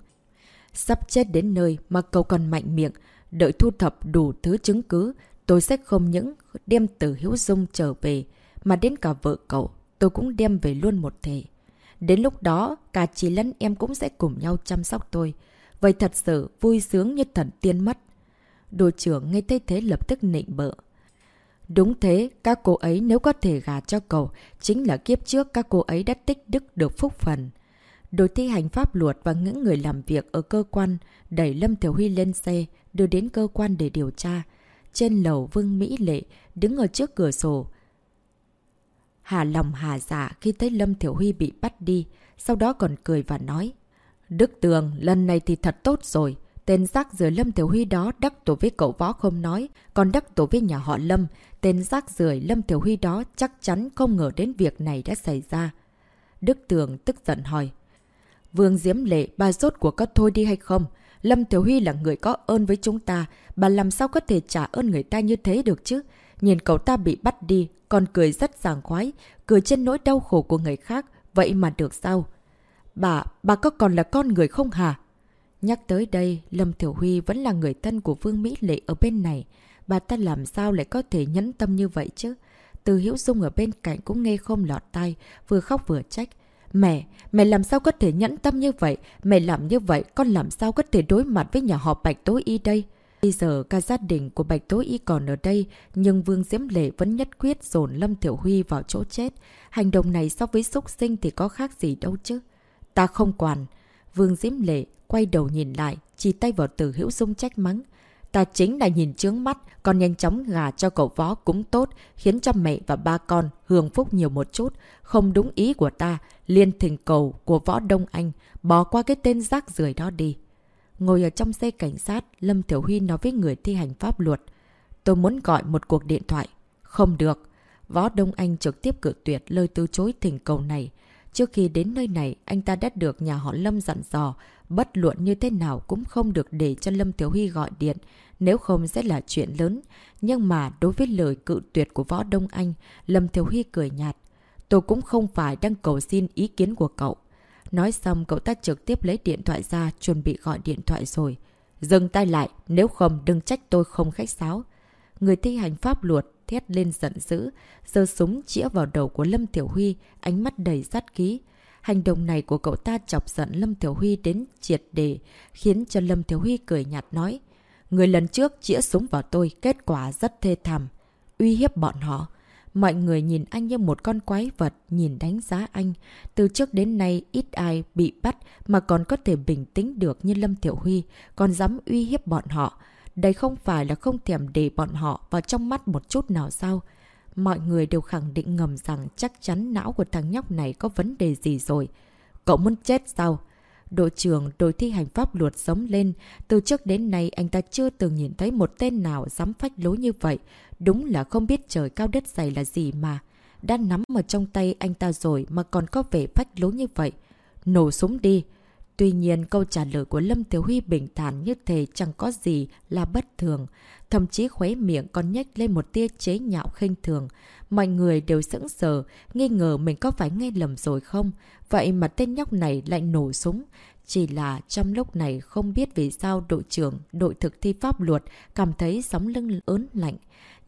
A: Sắp chết đến nơi mà cậu còn mạnh miệng, đợi thu thập đủ thứ chứng cứ, tôi sẽ không những đem từ Hiếu Dung trở về, mà đến cả vợ cậu, tôi cũng đem về luôn một thể. Đến lúc đó, cả chị lẫn em cũng sẽ cùng nhau chăm sóc tôi. Vậy thật sự vui sướng như thần tiên mất. Đội trưởng nghe thấy thế lập tức nịnh bợ. Đúng thế, các cô ấy nếu có thể gà cho cậu, chính là kiếp trước các cô ấy đã tích đức được phúc phần. Đội thi hành pháp luật và những người làm việc ở cơ quan đẩy Lâm Thiểu Huy lên xe, đưa đến cơ quan để điều tra. Trên lầu Vương Mỹ Lệ đứng ở trước cửa sổ. Hà lòng hà dạ khi thấy Lâm Thiểu Huy bị bắt đi, sau đó còn cười và nói. Đức Tường, lần này thì thật tốt rồi. Tên rác rưởi Lâm Tiểu Huy đó đắc tổ với cậu võ không nói, còn đắc tổ với nhà họ Lâm. Tên rác rưởi Lâm Tiểu Huy đó chắc chắn không ngờ đến việc này đã xảy ra. Đức Tường tức giận hỏi. Vương Diễm Lệ, bà rốt của có thôi đi hay không? Lâm Tiểu Huy là người có ơn với chúng ta, bà làm sao có thể trả ơn người ta như thế được chứ? Nhìn cậu ta bị bắt đi, còn cười rất sàng khoái, cười trên nỗi đau khổ của người khác, vậy mà được sao? Bà, bà có còn là con người không hả? Nhắc tới đây, Lâm Thiểu Huy vẫn là người thân của Vương Mỹ Lệ ở bên này. Bà ta làm sao lại có thể nhẫn tâm như vậy chứ? Từ hữu Dung ở bên cạnh cũng nghe không lọt tai, vừa khóc vừa trách. Mẹ, mẹ làm sao có thể nhẫn tâm như vậy? Mẹ làm như vậy, con làm sao có thể đối mặt với nhà họ Bạch tối Y đây? Bây giờ cả gia đình của Bạch tối Y còn ở đây, nhưng Vương Diễm Lệ vẫn nhất quyết dồn Lâm Thiểu Huy vào chỗ chết. Hành động này so với xúc sinh thì có khác gì đâu chứ? Ta không quản. Vương Diễm Lệ quay đầu nhìn lại, chỉ tay vào từ hữu dung trách mắng. Ta chính là nhìn chướng mắt, con nhanh chóng gà cho cậu võ cũng tốt, khiến cho mẹ và ba con hưởng phúc nhiều một chút. Không đúng ý của ta, liên thỉnh cầu của võ Đông Anh, bỏ qua cái tên rác rưởi đó đi. Ngồi ở trong xe cảnh sát, Lâm Tiểu Huy nói với người thi hành pháp luật. Tôi muốn gọi một cuộc điện thoại. Không được. Võ Đông Anh trực tiếp cử tuyệt lời từ chối thỉnh cầu này. Trước khi đến nơi này, anh ta đã được nhà họ Lâm dặn dò, bất luận như thế nào cũng không được để cho Lâm thiếu Huy gọi điện, nếu không sẽ là chuyện lớn. Nhưng mà đối với lời cự tuyệt của Võ Đông Anh, Lâm thiếu Huy cười nhạt. Tôi cũng không phải đang cầu xin ý kiến của cậu. Nói xong cậu ta trực tiếp lấy điện thoại ra chuẩn bị gọi điện thoại rồi. Dừng tay lại, nếu không đừng trách tôi không khách sáo. Người thi hành pháp luật thét lên giận dữ, giơ súng chĩa vào đầu của Lâm Tiểu Huy, ánh mắt đầy sát khí. Hành động này của cậu ta chọc giận Lâm Tiểu Huy đến triệt đề, khiến cho Lâm Tiểu Huy cười nhạt nói. Người lần trước chĩa súng vào tôi, kết quả rất thê thảm. Uy hiếp bọn họ. Mọi người nhìn anh như một con quái vật, nhìn đánh giá anh. Từ trước đến nay ít ai bị bắt mà còn có thể bình tĩnh được như Lâm Tiểu Huy, còn dám uy hiếp bọn họ. Đây không phải là không thèm để bọn họ vào trong mắt một chút nào sao. Mọi người đều khẳng định ngầm rằng chắc chắn não của thằng nhóc này có vấn đề gì rồi. Cậu muốn chết sao? Đội trưởng, đội thi hành pháp luật sống lên. Từ trước đến nay, anh ta chưa từng nhìn thấy một tên nào dám phách lối như vậy. Đúng là không biết trời cao đất dày là gì mà. Đã nắm ở trong tay anh ta rồi mà còn có vẻ phách lối như vậy. Nổ súng đi. Tuy nhiên câu trả lời của Lâm Tiểu Huy bình thản như thế chẳng có gì là bất thường. Thậm chí khuấy miệng còn nhếch lên một tia chế nhạo khinh thường. Mọi người đều sững sờ, nghi ngờ mình có phải nghe lầm rồi không? Vậy mà tên nhóc này lại nổ súng. Chỉ là trong lúc này không biết vì sao đội trưởng, đội thực thi pháp luật cảm thấy sóng lưng ớn lạnh.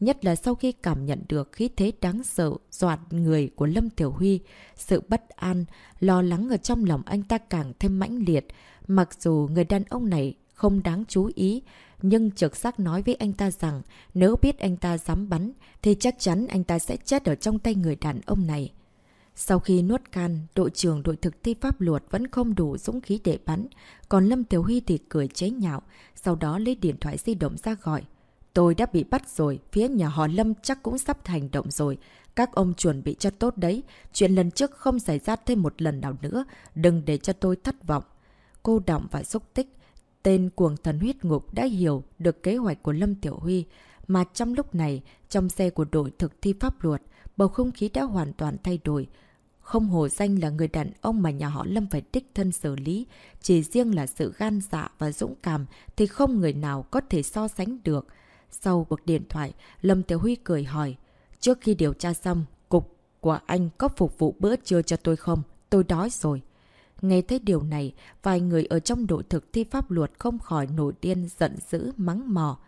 A: Nhất là sau khi cảm nhận được khí thế đáng sợ, dọa người của Lâm Tiểu Huy, sự bất an, lo lắng ở trong lòng anh ta càng thêm mãnh liệt. Mặc dù người đàn ông này không đáng chú ý, nhưng trực giác nói với anh ta rằng nếu biết anh ta dám bắn, thì chắc chắn anh ta sẽ chết ở trong tay người đàn ông này. Sau khi nuốt can, đội trưởng đội thực thi pháp luật vẫn không đủ dũng khí để bắn, còn Lâm Tiểu Huy thì cười chế nhạo, sau đó lấy điện thoại di động ra gọi. Tôi đã bị bắt rồi, phía nhà họ Lâm chắc cũng sắp hành động rồi. Các ông chuẩn bị cho tốt đấy, chuyện lần trước không xảy ra thêm một lần nào nữa, đừng để cho tôi thất vọng. Cô Động và Xúc Tích, tên cuồng thần huyết ngục đã hiểu được kế hoạch của Lâm Tiểu Huy, mà trong lúc này, trong xe của đội thực thi pháp luật, bầu không khí đã hoàn toàn thay đổi. Không hồ danh là người đàn ông mà nhà họ Lâm phải đích thân xử lý, chỉ riêng là sự gan dạ và dũng cảm thì không người nào có thể so sánh được. Sau cuộc điện thoại, Lâm Tiểu Huy cười hỏi, trước khi điều tra xong, cục của anh có phục vụ bữa trưa cho tôi không? Tôi đói rồi. Nghe thấy điều này, vài người ở trong đội thực thi pháp luật không khỏi nổi điên giận dữ mắng mò.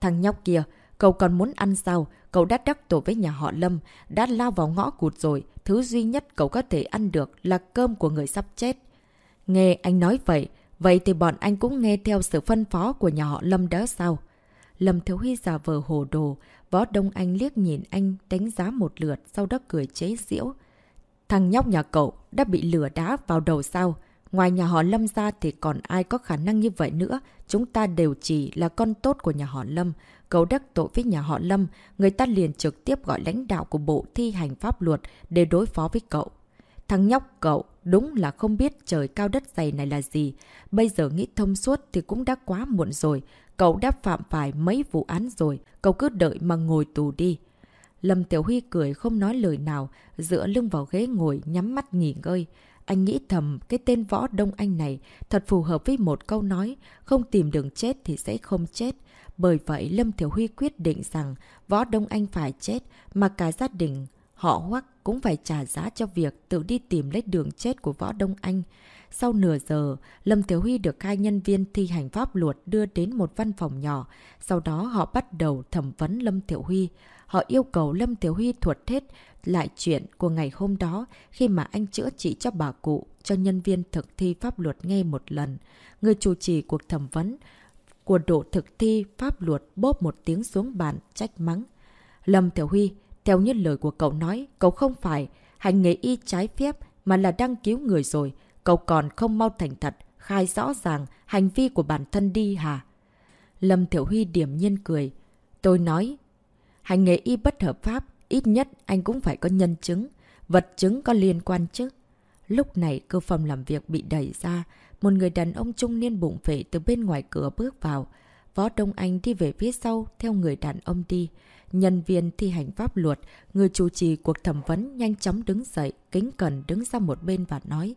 A: Thằng nhóc kia, cậu còn muốn ăn sao? Cậu đã đắc tổ với nhà họ Lâm, đã lao vào ngõ cụt rồi. Thứ duy nhất cậu có thể ăn được là cơm của người sắp chết. Nghe anh nói vậy, vậy thì bọn anh cũng nghe theo sự phân phó của nhà họ Lâm đó sao? Lâm Thiếu Huy giả vờ hồ đồ, võ Đông Anh liếc nhìn anh đánh giá một lượt, sau đó cười chế giễu. Thằng nhóc nhà cậu đã bị lửa đá vào đầu sao? Ngoài nhà họ Lâm ra thì còn ai có khả năng như vậy nữa. Chúng ta đều chỉ là con tốt của nhà họ Lâm. Cấu đắc tội với nhà họ Lâm, người ta liền trực tiếp gọi lãnh đạo của Bộ Thi hành Pháp luật để đối phó với cậu. Thằng nhóc cậu đúng là không biết trời cao đất dày này là gì. Bây giờ nghĩ thông suốt thì cũng đã quá muộn rồi. Cậu đã phạm phải mấy vụ án rồi, cậu cứ đợi mà ngồi tù đi. Lâm Tiểu Huy cười không nói lời nào, dựa lưng vào ghế ngồi nhắm mắt nghỉ ngơi. Anh nghĩ thầm cái tên võ đông anh này thật phù hợp với một câu nói, không tìm đường chết thì sẽ không chết. Bởi vậy Lâm Thiểu Huy quyết định rằng võ đông anh phải chết mà cả gia đình họ hoắc cũng phải trả giá cho việc tự đi tìm lấy đường chết của võ đông anh. Sau nửa giờ, Lâm Tiểu Huy được hai nhân viên thi hành pháp luật đưa đến một văn phòng nhỏ. Sau đó họ bắt đầu thẩm vấn Lâm Tiểu Huy. Họ yêu cầu Lâm Tiểu Huy thuật hết lại chuyện của ngày hôm đó khi mà anh chữa trị cho bà cụ, cho nhân viên thực thi pháp luật nghe một lần. Người chủ trì cuộc thẩm vấn của độ thực thi pháp luật bóp một tiếng xuống bàn, trách mắng. Lâm Thiểu Huy, theo như lời của cậu nói, cậu không phải hành nghề y trái phép mà là đang cứu người rồi. Cậu còn không mau thành thật, khai rõ ràng hành vi của bản thân đi hả? Lâm Thiểu Huy điểm nhiên cười. Tôi nói, hành nghề y bất hợp pháp, ít nhất anh cũng phải có nhân chứng, vật chứng có liên quan chứ. Lúc này cơ phòng làm việc bị đẩy ra, một người đàn ông trung niên bụng phệ từ bên ngoài cửa bước vào. Võ Đông Anh đi về phía sau theo người đàn ông đi. Nhân viên thi hành pháp luật, người chủ trì cuộc thẩm vấn nhanh chóng đứng dậy, kính cẩn đứng ra một bên và nói.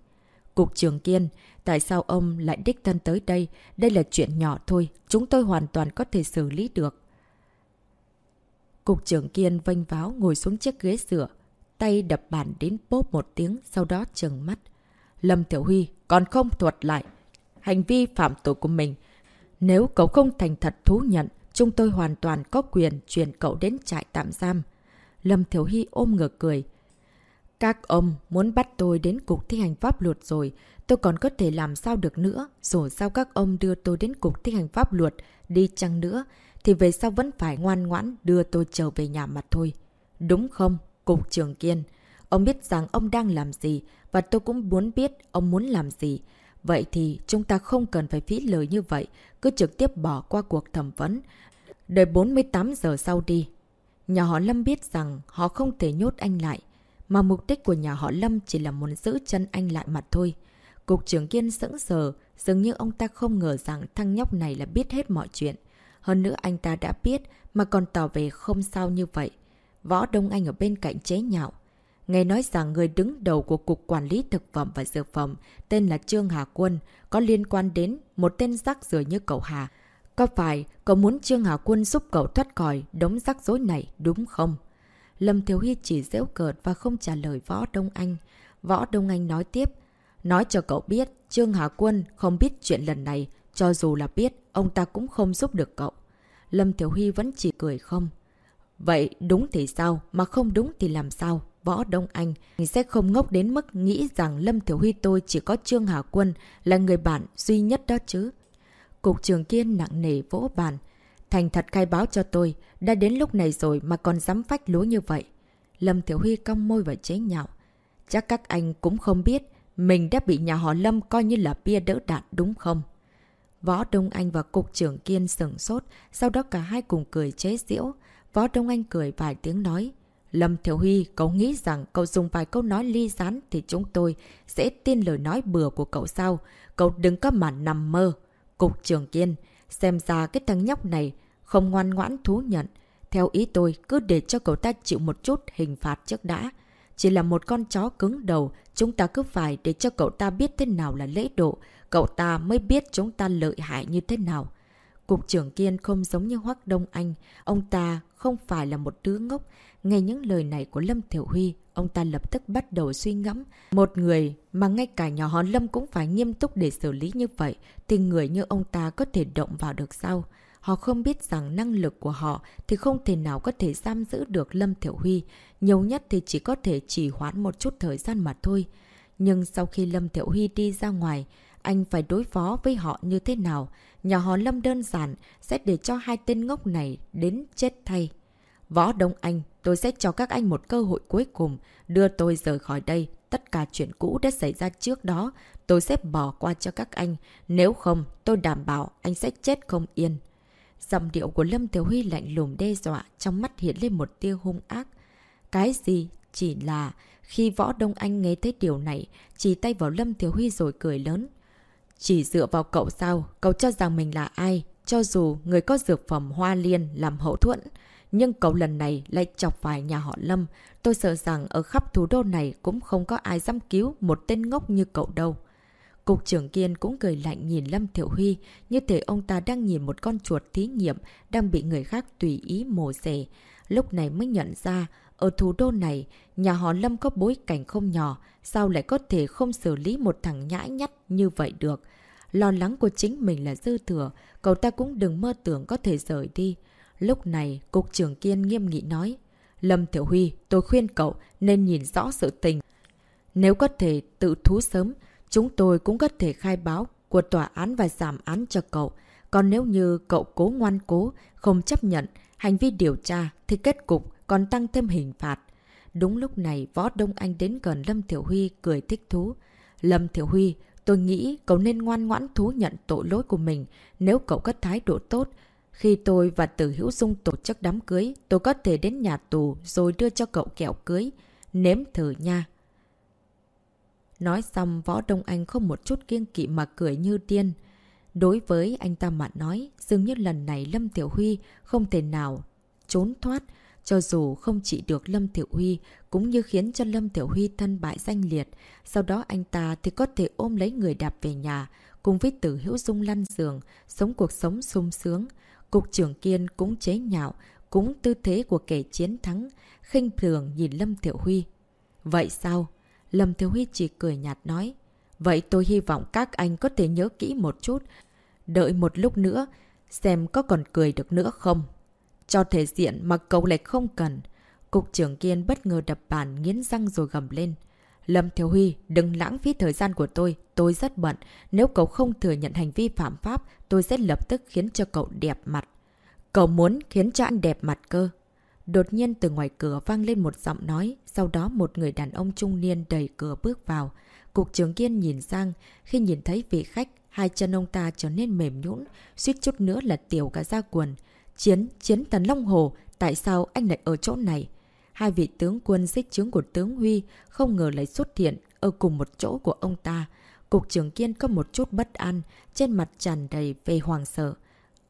A: Cục trưởng Kiên, tại sao ông lại đích thân tới đây? Đây là chuyện nhỏ thôi, chúng tôi hoàn toàn có thể xử lý được. Cục trưởng Kiên vênh váo ngồi xuống chiếc ghế sửa, tay đập bàn đến bốp một tiếng, sau đó trừng mắt. Lâm Tiểu Huy còn không thuật lại hành vi phạm tội của mình. Nếu cậu không thành thật thú nhận, chúng tôi hoàn toàn có quyền chuyển cậu đến trại tạm giam. Lâm thiếu Hy ôm ngược cười. Các ông muốn bắt tôi đến cục thi hành pháp luật rồi, tôi còn có thể làm sao được nữa. Dù sao các ông đưa tôi đến cục thi hành pháp luật, đi chăng nữa, thì về sau vẫn phải ngoan ngoãn đưa tôi trở về nhà mặt thôi. Đúng không, Cục trưởng Kiên? Ông biết rằng ông đang làm gì, và tôi cũng muốn biết ông muốn làm gì. Vậy thì chúng ta không cần phải phí lời như vậy, cứ trực tiếp bỏ qua cuộc thẩm vấn. Đợi 48 giờ sau đi. Nhà họ Lâm biết rằng họ không thể nhốt anh lại, mà mục đích của nhà họ Lâm chỉ là muốn giữ chân anh lại mặt thôi. Cục trưởng Kiên sững sờ, dường như ông ta không ngờ rằng thằng nhóc này là biết hết mọi chuyện. Hơn nữa anh ta đã biết mà còn tỏ về không sao như vậy. Võ Đông Anh ở bên cạnh chế nhạo. Nghe nói rằng người đứng đầu của Cục Quản lý Thực phẩm và Dược phẩm tên là Trương Hà Quân có liên quan đến một tên rắc rưởi như cậu Hà. Có phải cậu muốn Trương Hà Quân giúp cậu thoát khỏi đống rắc rối này đúng không? Lâm Thiếu Hy chỉ dễu cợt và không trả lời Võ Đông Anh. Võ Đông Anh nói tiếp. Nói cho cậu biết, Trương Hà Quân không biết chuyện lần này. Cho dù là biết, ông ta cũng không giúp được cậu. Lâm Thiếu Hy vẫn chỉ cười không. Vậy đúng thì sao, mà không đúng thì làm sao? Võ Đông Anh sẽ không ngốc đến mức nghĩ rằng Lâm Thiểu Huy tôi chỉ có Trương Hà Quân là người bạn duy nhất đó chứ. Cục trường kiên nặng nề vỗ bàn. Thành thật khai báo cho tôi, đã đến lúc này rồi mà còn dám phách lúa như vậy. Lâm Thiểu Huy cong môi và chế nhạo. Chắc các anh cũng không biết, mình đã bị nhà họ Lâm coi như là bia đỡ đạn đúng không? Võ Đông Anh và Cục trưởng Kiên sửng sốt, sau đó cả hai cùng cười chế giễu. Võ Đông Anh cười vài tiếng nói. Lâm Thiểu Huy, cậu nghĩ rằng cậu dùng vài câu nói ly rán thì chúng tôi sẽ tin lời nói bừa của cậu sao? Cậu đừng có mà nằm mơ. Cục trưởng Kiên, xem ra cái thằng nhóc này không ngoan ngoãn thú nhận. Theo ý tôi, cứ để cho cậu ta chịu một chút hình phạt trước đã. Chỉ là một con chó cứng đầu, chúng ta cứ phải để cho cậu ta biết thế nào là lễ độ. Cậu ta mới biết chúng ta lợi hại như thế nào. Cục trưởng Kiên không giống như Hoác Đông Anh. Ông ta không phải là một đứa ngốc. Nghe những lời này của Lâm Thiểu Huy, ông ta lập tức bắt đầu suy ngẫm. Một người mà ngay cả nhỏ họ Lâm cũng phải nghiêm túc để xử lý như vậy, thì người như ông ta có thể động vào được sao? Họ không biết rằng năng lực của họ thì không thể nào có thể giam giữ được Lâm Thiểu Huy. Nhiều nhất thì chỉ có thể chỉ hoãn một chút thời gian mà thôi. Nhưng sau khi Lâm Thiểu Huy đi ra ngoài, anh phải đối phó với họ như thế nào? Nhà họ Lâm đơn giản sẽ để cho hai tên ngốc này đến chết thay. Võ Đông Anh, tôi sẽ cho các anh một cơ hội cuối cùng, đưa tôi rời khỏi đây. Tất cả chuyện cũ đã xảy ra trước đó, tôi sẽ bỏ qua cho các anh. Nếu không, tôi đảm bảo anh sẽ chết không yên. Giọng điệu của Lâm Thiếu Huy lạnh lùng đe dọa, trong mắt hiện lên một tia hung ác. Cái gì? Chỉ là khi Võ Đông Anh nghe thấy điều này, chỉ tay vào Lâm Thiếu Huy rồi cười lớn. Chỉ dựa vào cậu sao? Cậu cho rằng mình là ai? Cho dù người có dược phẩm hoa liên làm hậu thuẫn, nhưng cậu lần này lại chọc phải nhà họ Lâm. Tôi sợ rằng ở khắp thủ đô này cũng không có ai dám cứu một tên ngốc như cậu đâu. Cục trưởng Kiên cũng cười lạnh nhìn Lâm Thiệu Huy, như thể ông ta đang nhìn một con chuột thí nghiệm đang bị người khác tùy ý mổ xẻ. Lúc này mới nhận ra, ở thủ đô này, nhà họ Lâm có bối cảnh không nhỏ, sao lại có thể không xử lý một thằng nhãi nhắt như vậy được. Lo lắng của chính mình là dư thừa, cậu ta cũng đừng mơ tưởng có thể rời đi. Lúc này, Cục trưởng Kiên nghiêm nghị nói, Lâm Thiểu Huy, tôi khuyên cậu nên nhìn rõ sự tình. Nếu có thể tự thú sớm, chúng tôi cũng có thể khai báo của tòa án và giảm án cho cậu. Còn nếu như cậu cố ngoan cố, không chấp nhận hành vi điều tra, thì kết cục còn tăng thêm hình phạt. Đúng lúc này, Võ Đông Anh đến gần Lâm Thiểu Huy cười thích thú. Lâm Thiểu Huy, Tôi nghĩ cậu nên ngoan ngoãn thú nhận tội lỗi của mình nếu cậu có thái độ tốt. Khi tôi và Tử Hữu Dung tổ chức đám cưới, tôi có thể đến nhà tù rồi đưa cho cậu kẹo cưới. Nếm thử nha. Nói xong, Võ Đông Anh không một chút kiêng kỵ mà cười như điên. Đối với anh ta mà nói, dường như lần này Lâm Tiểu Huy không thể nào trốn thoát, cho dù không chỉ được Lâm Tiểu Huy, cũng như khiến cho Lâm Tiểu Huy thân bại danh liệt. Sau đó anh ta thì có thể ôm lấy người đạp về nhà, cùng với tử hữu dung lăn giường, sống cuộc sống sung sướng. Cục trưởng Kiên cũng chế nhạo, cũng tư thế của kẻ chiến thắng, khinh thường nhìn Lâm thiệu Huy. Vậy sao? Lâm thiệu Huy chỉ cười nhạt nói. Vậy tôi hy vọng các anh có thể nhớ kỹ một chút. Đợi một lúc nữa, xem có còn cười được nữa không? Cho thể diện mà cậu lại không cần. Cục trưởng Kiên bất ngờ đập bàn nghiến răng rồi gầm lên. Lâm Thiếu Huy, đừng lãng phí thời gian của tôi, tôi rất bận. Nếu cậu không thừa nhận hành vi phạm pháp, tôi sẽ lập tức khiến cho cậu đẹp mặt. Cậu muốn khiến cho anh đẹp mặt cơ. Đột nhiên từ ngoài cửa vang lên một giọng nói, sau đó một người đàn ông trung niên đẩy cửa bước vào. Cục trưởng Kiên nhìn sang, khi nhìn thấy vị khách, hai chân ông ta trở nên mềm nhũn, suýt chút nữa là tiểu cả da quần. Chiến, chiến thần Long Hồ, tại sao anh lại ở chỗ này? Hai vị tướng quân xích chứng của tướng Huy không ngờ lại xuất hiện ở cùng một chỗ của ông ta. Cục trưởng Kiên có một chút bất an, trên mặt tràn đầy về hoàng sợ.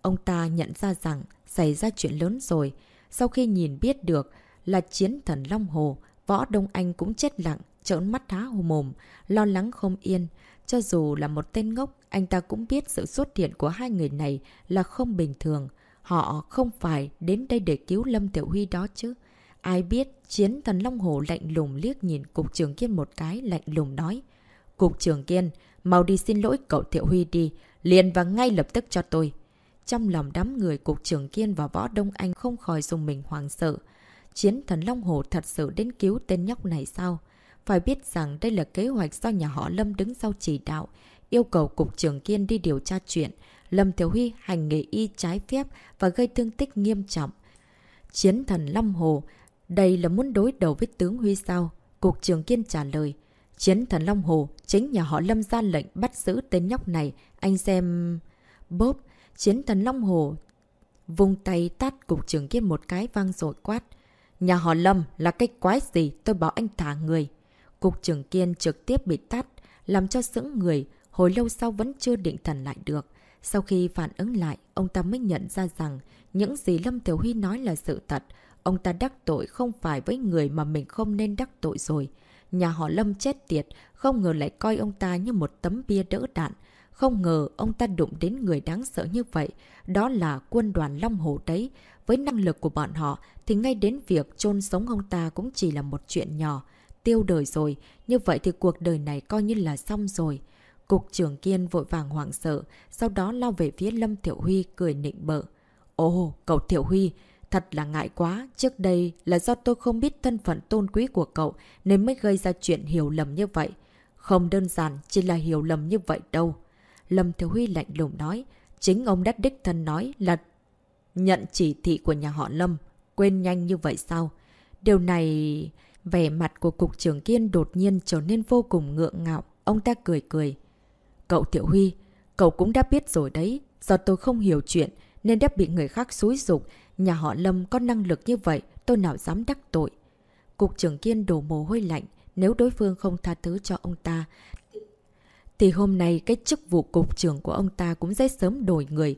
A: Ông ta nhận ra rằng xảy ra chuyện lớn rồi. Sau khi nhìn biết được là chiến thần Long Hồ, Võ Đông Anh cũng chết lặng, trợn mắt há hồ mồm, lo lắng không yên. Cho dù là một tên ngốc, anh ta cũng biết sự xuất hiện của hai người này là không bình thường. Họ không phải đến đây để cứu Lâm Tiểu Huy đó chứ. Ai biết, chiến thần Long Hồ lạnh lùng liếc nhìn Cục trưởng Kiên một cái, lạnh lùng nói. Cục trưởng Kiên, mau đi xin lỗi cậu thiệu Huy đi, liền và ngay lập tức cho tôi. Trong lòng đám người Cục trưởng Kiên và Võ Đông Anh không khỏi dùng mình hoàng sợ. Chiến thần Long Hồ thật sự đến cứu tên nhóc này sao? Phải biết rằng đây là kế hoạch do nhà họ Lâm đứng sau chỉ đạo, yêu cầu Cục trưởng Kiên đi điều tra chuyện. Lâm Thiếu Huy hành nghề y trái phép và gây thương tích nghiêm trọng. Chiến thần Long Hồ đây là muốn đối đầu với tướng Huy sao? Cục trưởng Kiên trả lời. Chiến thần Long Hồ, chính nhà họ Lâm ra lệnh bắt giữ tên nhóc này. Anh xem... Bốp, chiến thần Long Hồ vung tay tát cục trưởng Kiên một cái vang rồi quát. Nhà họ Lâm là cái quái gì tôi bảo anh thả người. Cục trưởng Kiên trực tiếp bị tát, làm cho sững người, hồi lâu sau vẫn chưa định thần lại được. Sau khi phản ứng lại, ông ta mới nhận ra rằng những gì Lâm Tiểu Huy nói là sự thật. Ông ta đắc tội không phải với người mà mình không nên đắc tội rồi. Nhà họ Lâm chết tiệt, không ngờ lại coi ông ta như một tấm bia đỡ đạn. Không ngờ ông ta đụng đến người đáng sợ như vậy. Đó là quân đoàn Long Hồ đấy. Với năng lực của bọn họ thì ngay đến việc chôn sống ông ta cũng chỉ là một chuyện nhỏ. Tiêu đời rồi, như vậy thì cuộc đời này coi như là xong rồi. Cục trưởng Kiên vội vàng hoảng sợ, sau đó lao về phía Lâm Thiệu Huy cười nịnh bợ. Ồ, cậu Thiệu Huy, Thật là ngại quá, trước đây là do tôi không biết thân phận tôn quý của cậu nên mới gây ra chuyện hiểu lầm như vậy. Không đơn giản chỉ là hiểu lầm như vậy đâu. Lâm Thiếu Huy lạnh lùng nói, chính ông Đắc Đích Thân nói là nhận chỉ thị của nhà họ Lâm, quên nhanh như vậy sao? Điều này... Vẻ mặt của cục trưởng kiên đột nhiên trở nên vô cùng ngượng ngạo. Ông ta cười cười. Cậu Tiểu Huy, cậu cũng đã biết rồi đấy. Do tôi không hiểu chuyện nên đã bị người khác xúi dục Nhà họ Lâm có năng lực như vậy, tôi nào dám đắc tội. Cục trưởng kiên đổ mồ hôi lạnh, nếu đối phương không tha thứ cho ông ta, thì hôm nay cái chức vụ cục trưởng của ông ta cũng sẽ sớm đổi người.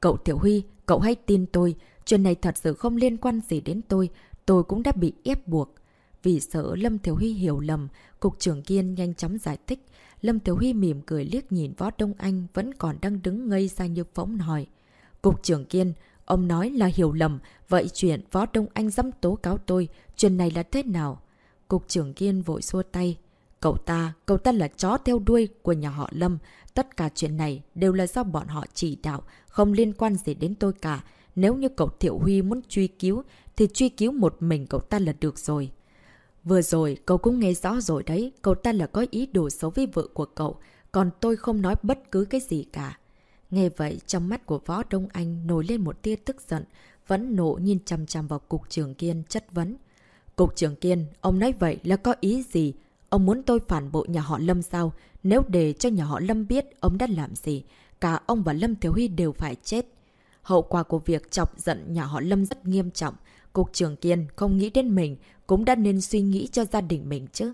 A: Cậu Tiểu Huy, cậu hãy tin tôi, chuyện này thật sự không liên quan gì đến tôi, tôi cũng đã bị ép buộc. Vì sợ Lâm Tiểu Huy hiểu lầm, Cục trưởng Kiên nhanh chóng giải thích. Lâm Tiểu Huy mỉm cười liếc nhìn Võ Đông Anh vẫn còn đang đứng ngây ra như phóng hỏi. Cục trưởng Kiên, Ông nói là hiểu lầm, vậy chuyện Võ Đông Anh dám tố cáo tôi, chuyện này là thế nào? Cục trưởng Kiên vội xua tay. Cậu ta, cậu ta là chó theo đuôi của nhà họ Lâm. Tất cả chuyện này đều là do bọn họ chỉ đạo, không liên quan gì đến tôi cả. Nếu như cậu Thiệu Huy muốn truy cứu, thì truy cứu một mình cậu ta là được rồi. Vừa rồi, cậu cũng nghe rõ rồi đấy, cậu ta là có ý đồ xấu với vợ của cậu, còn tôi không nói bất cứ cái gì cả. Nghe vậy, trong mắt của Võ Đông Anh nổi lên một tia tức giận, vẫn nộ nhìn chằm chằm vào Cục trưởng Kiên chất vấn. Cục trưởng Kiên, ông nói vậy là có ý gì? Ông muốn tôi phản bội nhà họ Lâm sao? Nếu để cho nhà họ Lâm biết ông đã làm gì, cả ông và Lâm Thiếu Huy đều phải chết. Hậu quả của việc chọc giận nhà họ Lâm rất nghiêm trọng. Cục trưởng Kiên không nghĩ đến mình, cũng đã nên suy nghĩ cho gia đình mình chứ.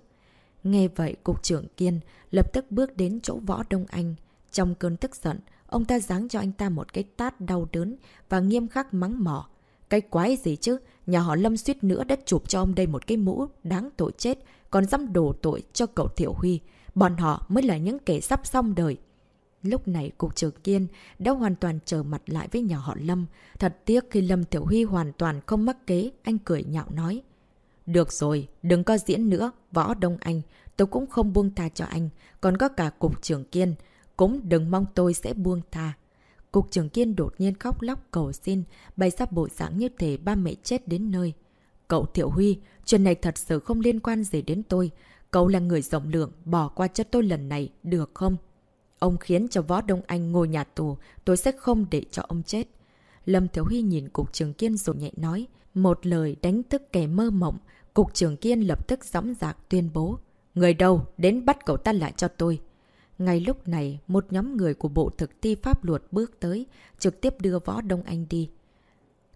A: Nghe vậy, Cục trưởng Kiên lập tức bước đến chỗ Võ Đông Anh. Trong cơn tức giận, ông ta giáng cho anh ta một cái tát đau đớn và nghiêm khắc mắng mỏ. Cái quái gì chứ? Nhà họ Lâm suýt nữa đã chụp cho ông đây một cái mũ đáng tội chết, còn dám đổ tội cho cậu Thiểu Huy. Bọn họ mới là những kẻ sắp xong đời. Lúc này Cục trưởng Kiên đã hoàn toàn trở mặt lại với nhà họ Lâm. Thật tiếc khi Lâm Tiểu Huy hoàn toàn không mắc kế, anh cười nhạo nói. Được rồi, đừng có diễn nữa, Võ Đông Anh, tôi cũng không buông tha cho anh, còn có cả Cục trưởng Kiên, cũng đừng mong tôi sẽ buông tha. Cục trưởng Kiên đột nhiên khóc lóc cầu xin, bày ra bộ dạng như thể ba mẹ chết đến nơi. Cậu Thiệu Huy, chuyện này thật sự không liên quan gì đến tôi. Cậu là người rộng lượng, bỏ qua cho tôi lần này, được không? Ông khiến cho Võ Đông Anh ngồi nhà tù, tôi sẽ không để cho ông chết. Lâm Thiếu Huy nhìn Cục trưởng Kiên rồi nhẹ nói, một lời đánh thức kẻ mơ mộng. Cục trưởng Kiên lập tức gióng dạc tuyên bố. Người đâu, đến bắt cậu ta lại cho tôi. Ngay lúc này, một nhóm người của Bộ Thực thi Pháp luật bước tới, trực tiếp đưa Võ Đông Anh đi.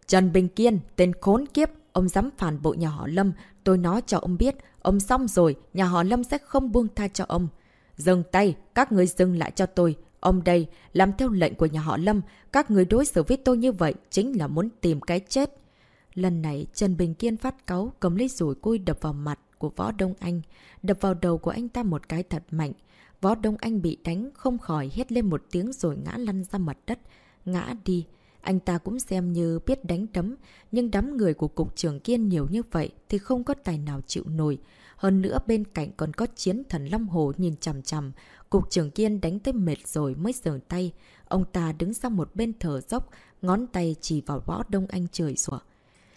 A: Trần Bình Kiên, tên khốn kiếp, ông dám phản bội nhà họ Lâm, tôi nói cho ông biết, ông xong rồi, nhà họ Lâm sẽ không buông tha cho ông. Dừng tay, các người dừng lại cho tôi. Ông đây, làm theo lệnh của nhà họ Lâm, các người đối xử với tôi như vậy chính là muốn tìm cái chết. Lần này, Trần Bình Kiên phát cáu, cầm lấy rủi cui đập vào mặt của Võ Đông Anh, đập vào đầu của anh ta một cái thật mạnh. Võ Đông Anh bị đánh không khỏi hét lên một tiếng rồi ngã lăn ra mặt đất, ngã đi. Anh ta cũng xem như biết đánh đấm, nhưng đám người của cục trưởng kiên nhiều như vậy thì không có tài nào chịu nổi. Hơn nữa bên cạnh còn có chiến thần Long Hồ nhìn chằm chằm. Cục trưởng kiên đánh tới mệt rồi mới dừng tay. Ông ta đứng sang một bên thở dốc, ngón tay chỉ vào võ Đông Anh trời rủa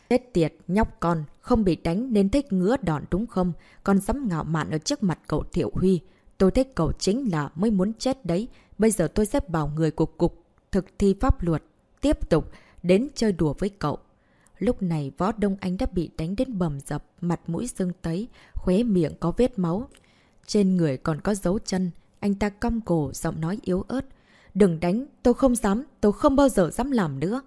A: Chết tiệt, nhóc con, không bị đánh nên thích ngứa đòn đúng không? Con dám ngạo mạn ở trước mặt cậu Thiệu Huy. Tôi thích cậu chính là mới muốn chết đấy. Bây giờ tôi sẽ bảo người của cục thực thi pháp luật tiếp tục đến chơi đùa với cậu. Lúc này Võ Đông Anh đã bị đánh đến bầm dập, mặt mũi sưng tấy, khóe miệng có vết máu. Trên người còn có dấu chân, anh ta cong cổ, giọng nói yếu ớt. Đừng đánh, tôi không dám, tôi không bao giờ dám làm nữa.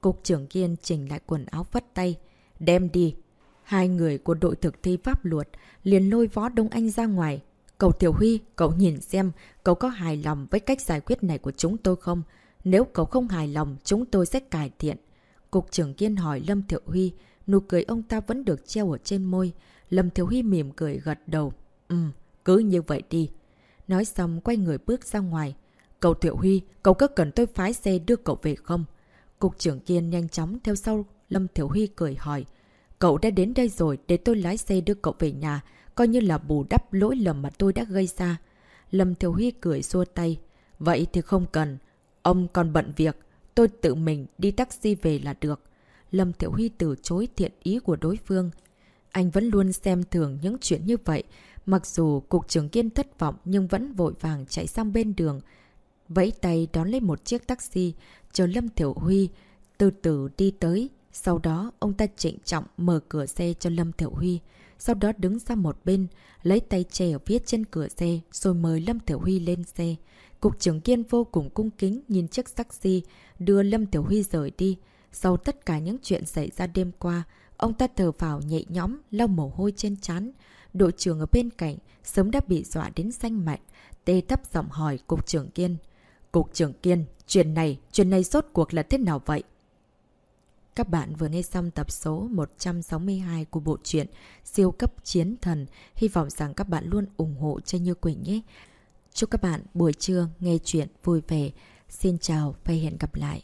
A: Cục trưởng Kiên chỉnh lại quần áo vất tay. Đem đi. Hai người của đội thực thi pháp luật liền lôi Võ Đông Anh ra ngoài. Cậu Tiểu Huy, cậu nhìn xem, cậu có hài lòng với cách giải quyết này của chúng tôi không? Nếu cậu không hài lòng, chúng tôi sẽ cải thiện. Cục trưởng Kiên hỏi Lâm Thiệu Huy, nụ cười ông ta vẫn được treo ở trên môi. Lâm Thiệu Huy mỉm cười gật đầu. Ừ, cứ như vậy đi. Nói xong quay người bước ra ngoài. Cậu Thiệu Huy, cậu có cần tôi phái xe đưa cậu về không? Cục trưởng Kiên nhanh chóng theo sau Lâm Thiểu Huy cười hỏi. Cậu đã đến đây rồi để tôi lái xe đưa cậu về nhà, coi như là bù đắp lỗi lầm mà tôi đã gây ra. Lâm Thiểu Huy cười xua tay. Vậy thì không cần. Ông còn bận việc. Tôi tự mình đi taxi về là được. Lâm Thiểu Huy từ chối thiện ý của đối phương. Anh vẫn luôn xem thường những chuyện như vậy. Mặc dù cục trưởng kiên thất vọng nhưng vẫn vội vàng chạy sang bên đường. Vẫy tay đón lấy một chiếc taxi, chờ Lâm Thiểu Huy từ từ đi tới. Sau đó, ông ta trịnh trọng mở cửa xe cho Lâm Thiểu Huy. Sau đó đứng ra một bên, lấy tay che ở phía trên cửa xe, rồi mời Lâm tiểu Huy lên xe. Cục trưởng Kiên vô cùng cung kính nhìn chiếc taxi, đưa Lâm Tiểu Huy rời đi. Sau tất cả những chuyện xảy ra đêm qua, ông ta thở vào nhẹ nhõm, lau mồ hôi trên trán. Đội trưởng ở bên cạnh sớm đã bị dọa đến xanh mặt tê thấp giọng hỏi Cục trưởng Kiên. Cục trưởng Kiên, chuyện này, chuyện này rốt cuộc là thế nào vậy? Các bạn vừa nghe xong tập số 162 của bộ truyện Siêu cấp chiến thần. Hy vọng rằng các bạn luôn ủng hộ cho Như Quỳnh nhé. Chúc các bạn buổi trưa nghe chuyện vui vẻ. Xin chào và hẹn gặp lại.